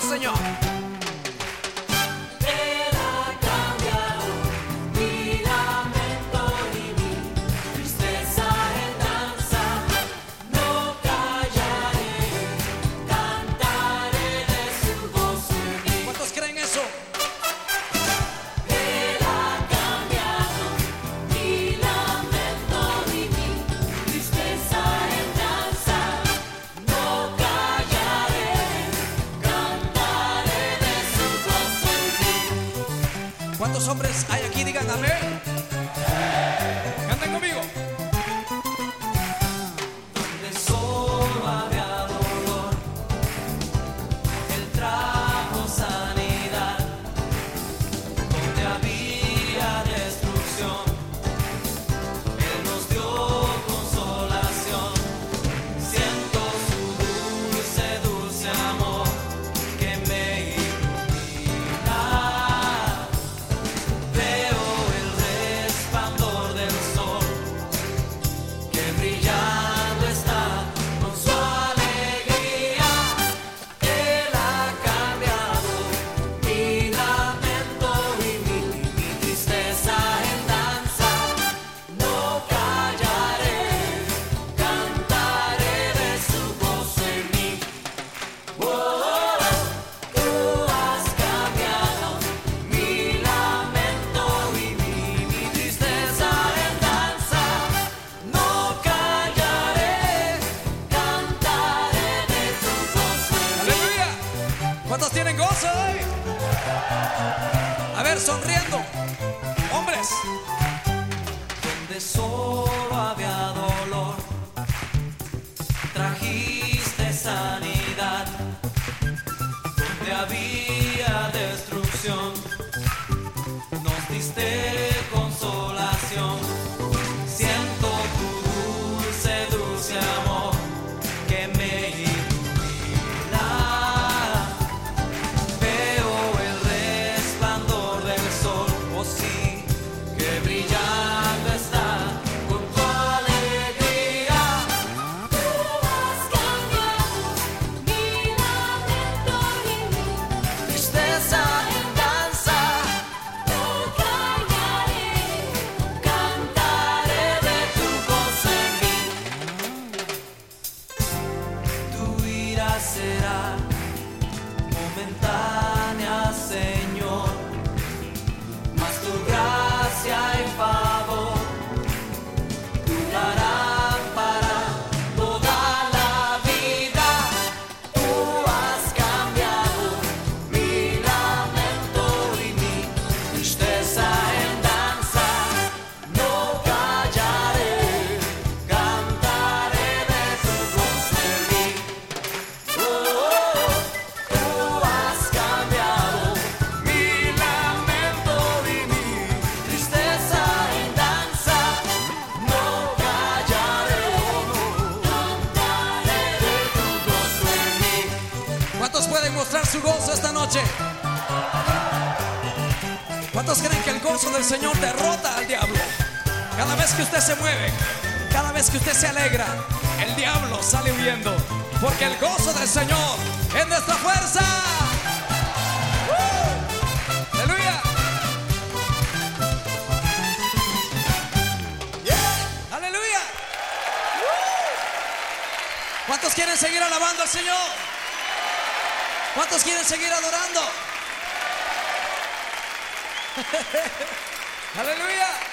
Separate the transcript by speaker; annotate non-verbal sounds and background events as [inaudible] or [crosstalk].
Speaker 1: Senhor.
Speaker 2: ¿Cuántos hombres hay aquí? Digan amén. ¿Cuántos tienen gozo hoy? A ver, sonriendo. Hombres.
Speaker 1: Donde solo había dolor, trajiste sanidad. Donde había
Speaker 2: pueden mostrar su gozo esta noche? ¿Cuántos creen que el gozo del Señor derrota al diablo? Cada vez que usted se mueve, cada vez que usted se alegra, el diablo sale huyendo, porque el gozo del Señor es nuestra fuerza. ¡Uh! ¡Aleluya! ¡Aleluya! ¿Cuántos quieren seguir alabando al Señor? ¿Cuántos quieren seguir adorando? [laughs] Aleluya.